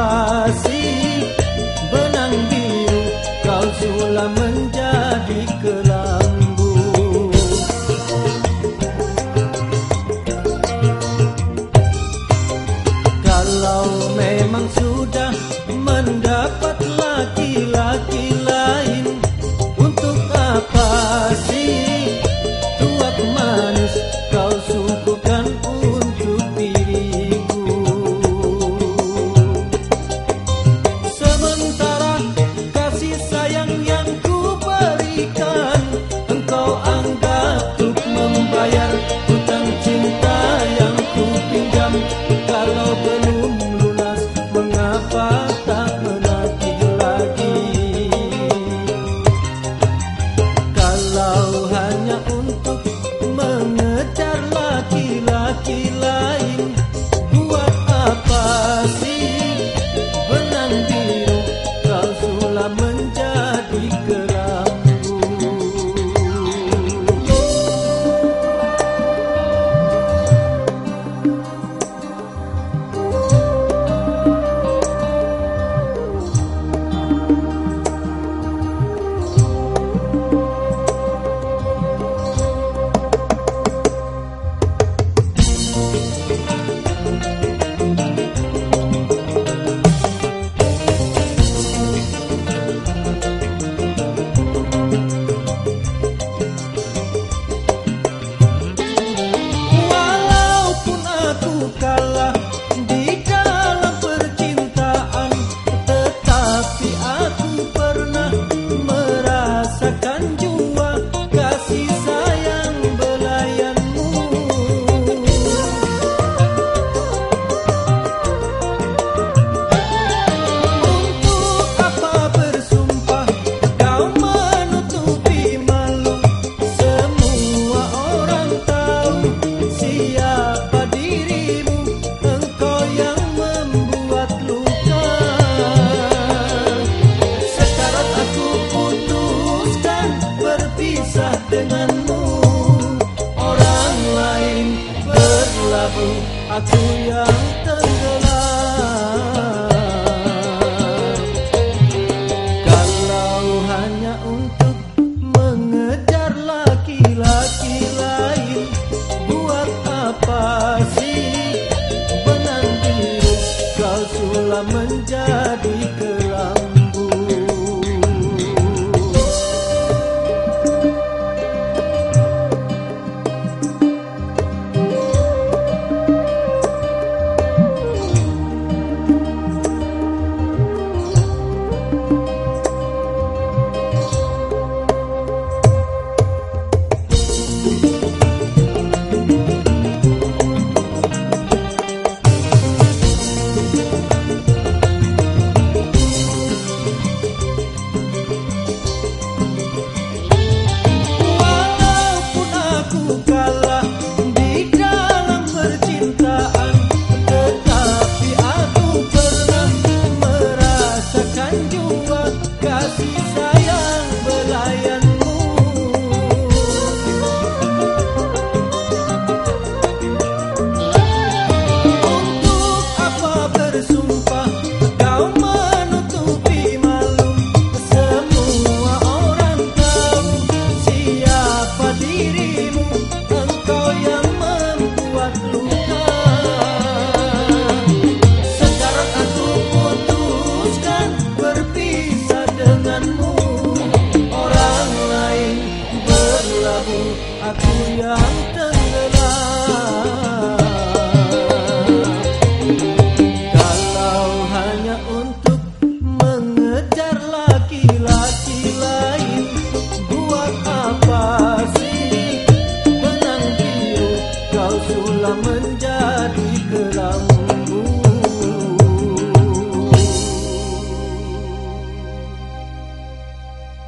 kasih. Benang biru kau sulam menjadi kelambu kalau memang sudah I do Brasil. Kau sudah menjadi kelambu